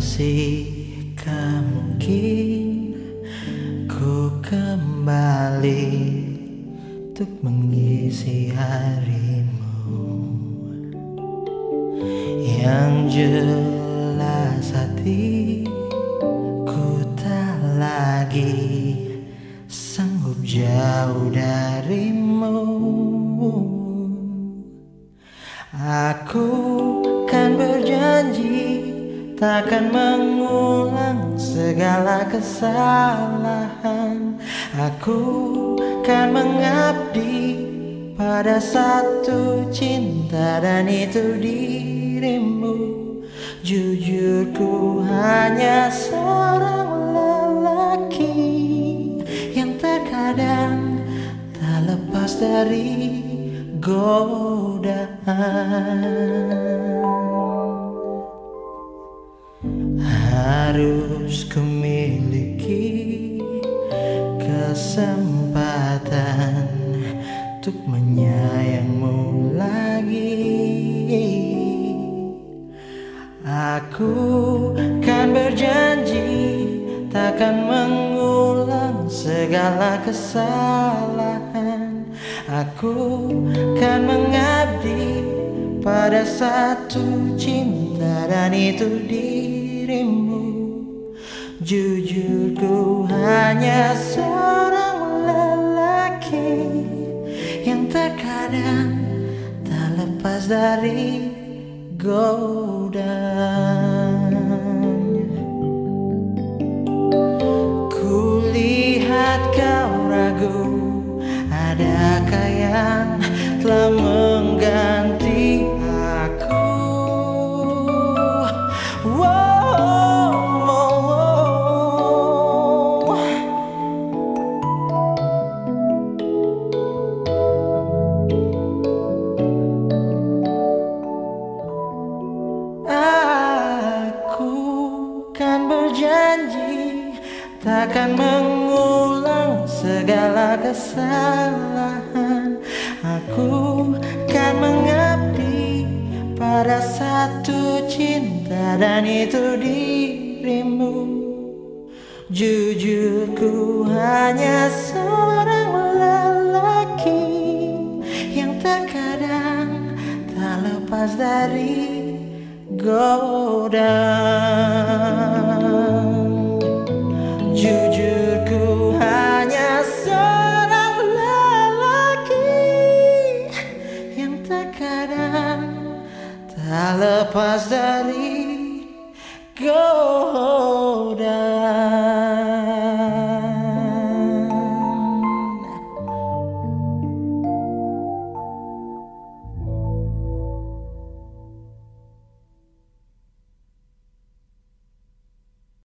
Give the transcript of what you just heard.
Masihkah mungkin ku kembali Untuk mengisi harimu. Yang jelas hati Ku tak lagi sanggup jauh darimu. Aku kan berjanji Takkan mengulang segala kesalahan. Aku kan mengabdi pada satu cinta dan itu dirimu. Jujur ku hanya seorang lelaki Yang terkadang tak lepas dari godaan harus kumiliki kesempatan untuk menyayangmu lagi. Aku kan berjanji takkan mengulang segala kesalahan. Aku kan mengabdi pada satu cinta dan itu dirimu Jujur ku hanya seorang lelaki Yang terkadang tak lepas dari godaan. Kulihat kau ragu Adakah yang takkan mengulang segala kesalahan. Aku kan mengabdi pada satu cinta dan itu dirimu. Jujur ku hanya seorang lelaki yang terkadang tak lepas dari godaan lepas dari godaan